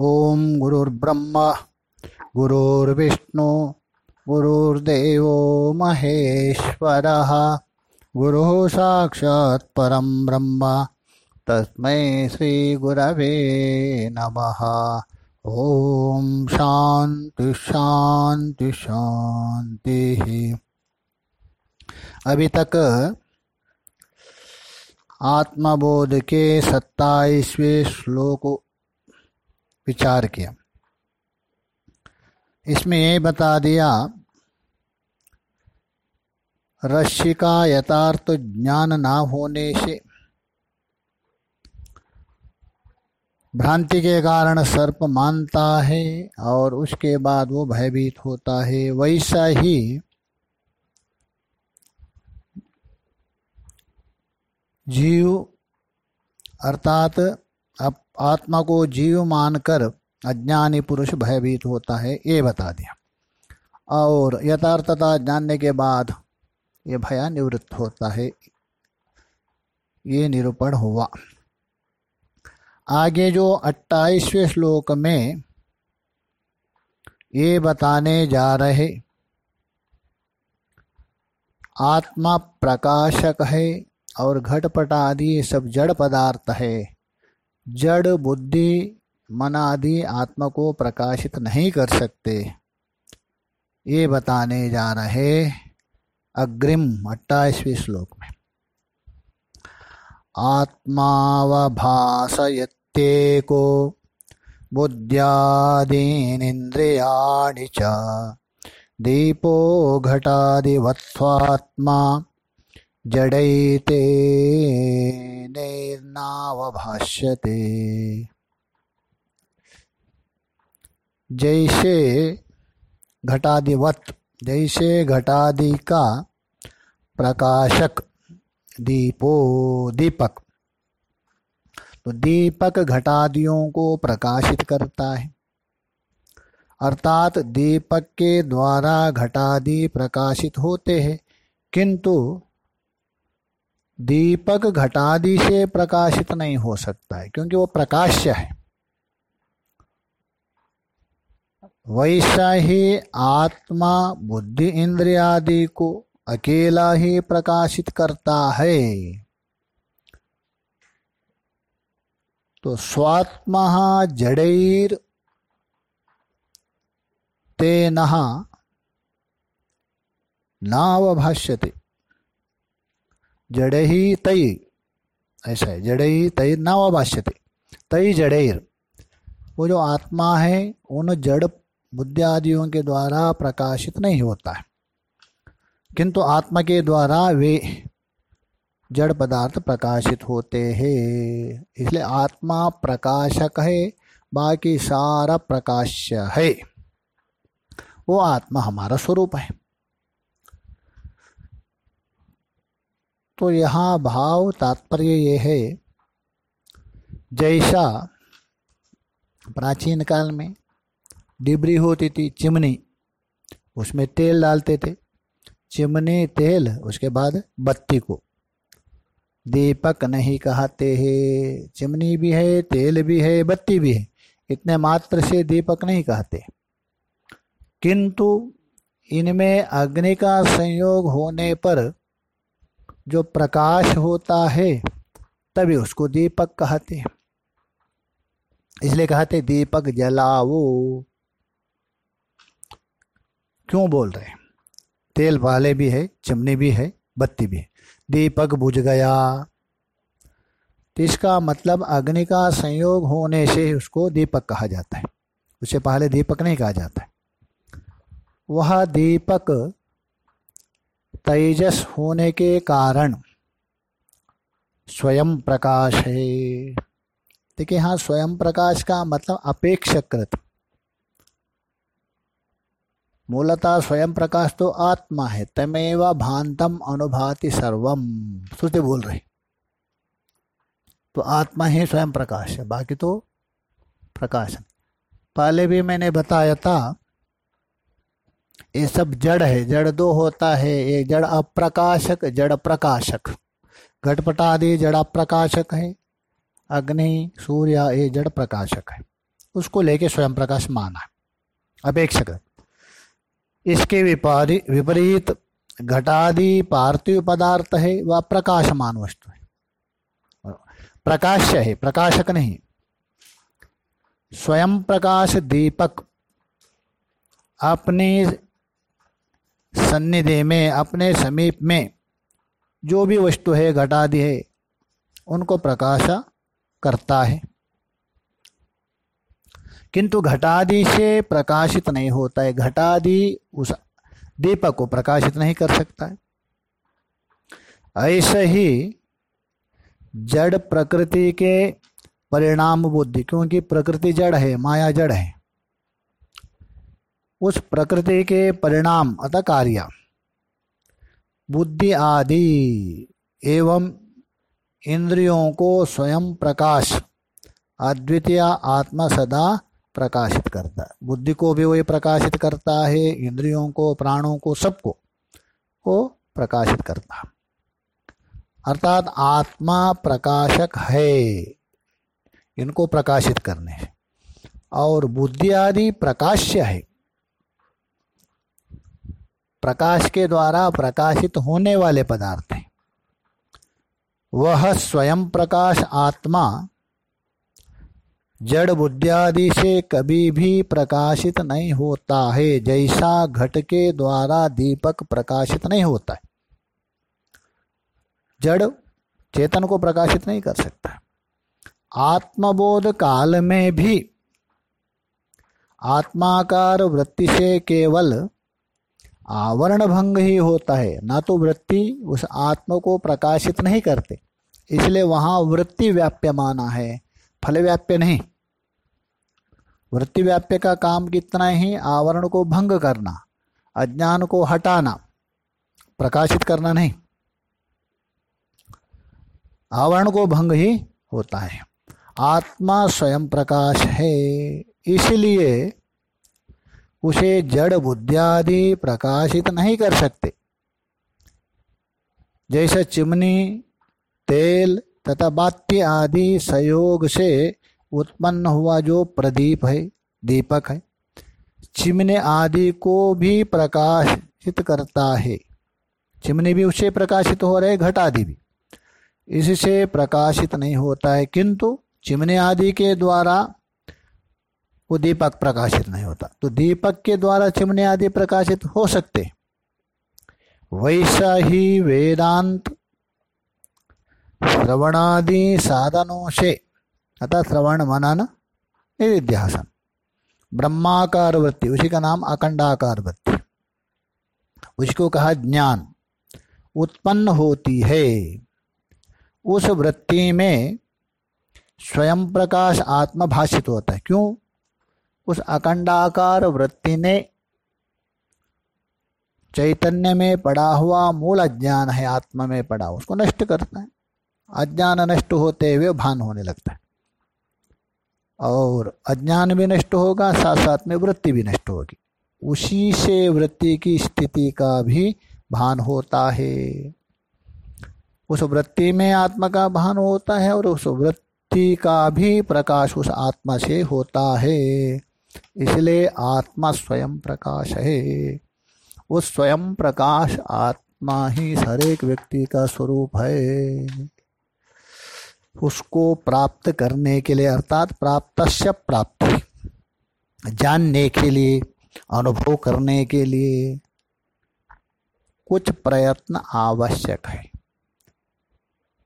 ॐ गुरुर्ब्रह्मा, गुरुर्विष्णु, गुरुर्देवो महेश्वरः। गुरुः साक्षात् परं ब्रह्म, तस्मै श्रीगुरवे नमः। ॐ शान्ति शान्ति, शान्तिः। अभी तक आत्मबोध के सत्ताईसवें श्लोक विचार किया। इसमें ये बता दिया रश्मि का यथार्थ ज्ञान ना होने से भ्रांति के कारण सर्प मानता है और उसके बाद वो भयभीत होता है। वैसा ही जीव अर्थात आत्मा को जीव मानकर अज्ञानी पुरुष भयभीत होता है, ये बता दिया। और यथार्थता जानने के बाद ये भया निवृत्त होता है, ये निरूपण हुआ। आगे जो अट्ठाईसवें श्लोक में ये बताने जा रहे, आत्मा प्रकाशक है और घटपट आदि सब जड़ पदार्थ है। जड़ बुद्धि मन आदि आत्मा को प्रकाशित नहीं कर सकते। ये बताने जा रहे अग्रिम अट्ठाईसवें श्लोक में। आत्मा आत्मावभासयत्येको बुद्ध्यादीनिन्द्रियाणि च। दीपो घटादिवत्त्वात्मा जडैते नैर्नावभाष्यते। जैसे घटादिवत जैसे घटादि का प्रकाशक दीपो दीपक। तो दीपक घटादियों को प्रकाशित करता है। अर्थात दीपक के द्वारा घटादि प्रकाशित होते हैं, किंतु दीपक घटादि से प्रकाशित नहीं हो सकता है, क्योंकि वो प्रकाश्य है। वैसा ही आत्मा, बुद्धि इंद्रियादि को अकेला ही प्रकाशित करता है। तो स्वात्मा जड़ैर तेन नावभाष्यते। जड़ ही तई ऐसा है जड़ ही तई नावभाष्यते तई जड़ेर वो जो आत्मा है, उन जड़ बुद्धि आदियों के द्वारा प्रकाशित नहीं होता है। किंतु आत्मा के द्वारा वे जड़ पदार्थ प्रकाशित होते हैं। इसलिए आत्मा प्रकाशक है, बाकी सारा प्रकाश्य है। वो आत्मा हमारा स्वरूप है। तो यहाँ भाव तात्पर्य ये है। जैसा प्राचीन काल में डिबरी होती थी चिमनी, उसमें तेल डालते थे। चिमनी तेल, उसके बाद बत्ती को। दीपक नहीं कहते हैं, चिमनी भी है, तेल भी है, बत्ती भी है। इतने मात्र से दीपक नहीं कहते। किंतु इनमें अग्नि का संयोग होने पर जो प्रकाश होता है, तभी उसको दीपक कहते हैं। इसलिए कहते दीपक जलाओ। क्यों बोल रहे तेल वाले भी है, चिमनी भी है, बत्ती भी है। दीपक बुझ गया। तो इसका मतलब अग्नि का संयोग होने से उसको दीपक कहा जाता है। उसे पहले दीपक नहीं कहा जाता है। वह दीपक तेजस होने के कारण स्वयं प्रकाश है। देखिए हाँ स्वयं प्रकाश का मतलब अपेक्षाकृत। मूलतः स्वयं प्रकाश तो आत्मा है, तमेव भांतम अनुभाति सर्वम। श्रुति बोल रहे। तो आत्मा ही स्वयं प्रकाश है, बाकी तो प्रकाश पहले भी मैंने बताया था ये सब जड़ है, जड़ दो होता है एक जड़ अप्रकाशक, जड़ प्रकाशक। घटपट आदि जड़ अप्रकाशक है, अग्नि, सूर्य, ये जड़ प्रकाशक है। उसको लेके स्वयं प्रकाश माना है। अपेक्षक इसके विपरीत घटादि पार्थिव पदार्थ है, वह प्रकाशमान वस्तु है। प्रकाश्य है, प्रकाशक नहीं। स्वयं प्रकाश दीपक, अपने सन्निधि में, अपने समीप में जो भी वस्तु है, घटादि है, उनको प्रकाश करता है। किंतु घटादि से प्रकाशित नहीं होता है। घटादि उस दीपक को प्रकाशित नहीं कर सकता है। ऐसे ही जड़ प्रकृति के परिणाम बुद्धि, क्योंकि प्रकृति जड़ है, माया जड़ है। उस प्रकृति के परिणाम, अतः कार्य। बुद्धि आदि एवं इंद्रियों को स्वयं प्रकाश, अद्वितीय आत्मा सदा प्रकाशित करता है। बुद्धि को भी वही प्रकाशित करता है, इंद्रियों को, प्राणों को, सबको वो प्रकाशित करता अर्थात आत्मा प्रकाशक है, इनको प्रकाशित करने और बुद्धि आदि प्रकाश्य है प्रकाश के द्वारा प्रकाशित होने वाले पदार्थ हैं। वह स्वयं प्रकाश आत्मा, जड़ बुद्धियादि से कभी भी प्रकाशित नहीं होता है, जैसा घट के द्वारा दीपक प्रकाशित नहीं होता है। जड़ चेतन को प्रकाशित नहीं कर सकता आत्मबोध काल में भी आत्माकार वृत्ति से केवल आवरण भंग ही होता है। ना तो वृत्ति उस आत्मा को प्रकाशित नहीं करते। इसलिए वहाँ वृत्ति व्याप्य माना है। फल व्याप्य नहीं। वृत्ति व्याप्य का काम कितना ही आवरण को भंग करना, अज्ञान को हटाना, प्रकाशित करना नहीं। आवरण को भंग ही होता है। आत्मा स्वयं प्रकाश है। इसलिए उसे जड़ बुद्धियादि प्रकाशित नहीं कर सकते। जैसे चिमनी, तेल तथा बात्य आदि संयोग से उत्पन्न हुआ जो प्रदीप है, दीपक है, चिमने आदि को भी प्रकाशित करता है। चिमनी भी उससे प्रकाशित हो रहे, घट आदि भी। इससे प्रकाशित नहीं होता है, किंतु चिमने आदि के द्वारा वो दीपक प्रकाशित नहीं होता। तो दीपक के द्वारा चिमने आदि प्रकाशित हो सकते। वैसा ही वेदांत श्रवणादि साधनों से, अतः श्रवण मनन निधिध्यासन ब्रह्माकार वृत्ति, उसी का नाम अखंडाकार वृत्ति। उसको कहा ज्ञान उत्पन्न होती है। उस वृत्ति में स्वयं प्रकाश आत्मा भाषित होता है। क्यों? उस अखंडाकार वृत्ति ने चैतन्य में पड़ा हुआ मूल अज्ञान है, आत्मा में पड़ा उसको नष्ट करता है। अज्ञान नष्ट होते हुए भान होने लगता है। और अज्ञान भी नष्ट होगा साथ साथ में वृत्ति भी नष्ट होगी। उसी से वृत्ति की स्थिति का भी भान होता है। उस वृत्ति में आत्मा का भान होता है और उस वृत्ति का भी प्रकाश उस आत्मा से होता है। इसलिए आत्मा स्वयं प्रकाश है। वो स्वयं प्रकाश आत्मा ही हर एक व्यक्ति का स्वरूप है। उसको प्राप्त करने के लिए, अर्थात प्राप्त प्राप्ति, जानने के लिए, अनुभव करने के लिए कुछ प्रयत्न आवश्यक है।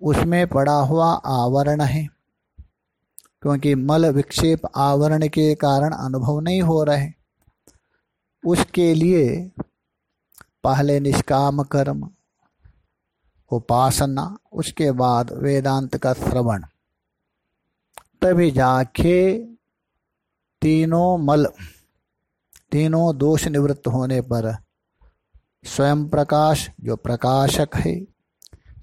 उसमें पड़ा हुआ आवरण है। क्योंकि मल विक्षेप आवरण के कारण अनुभव नहीं हो रहे। उसके लिए पहले निष्काम कर्म, उपासना, उसके बाद वेदांत का श्रवण। तभी जाके तीनों मल, तीनों दोष निवृत्त होने पर स्वयं प्रकाश, जो प्रकाशक है,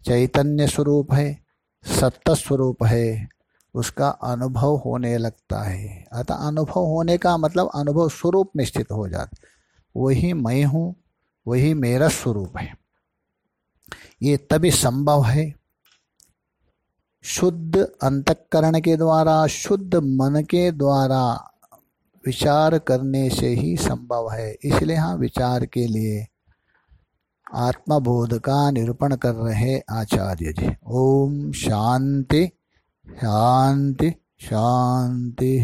चैतन्य स्वरूप है, सत्य स्वरूप है। उसका अनुभव होने लगता है। अतः अनुभव होने का मतलब अनुभव स्वरूप में स्थित हो जाता वही मैं हूँ, वही मेरा स्वरूप है। ये तभी संभव है। शुद्ध अंतकरण के द्वारा, शुद्ध मन के द्वारा विचार करने से ही संभव है। इसलिए हाँ विचार के लिए आत्मबोध का निरूपण कर रहे आचार्य जी। ओम शांति। शांति शांति।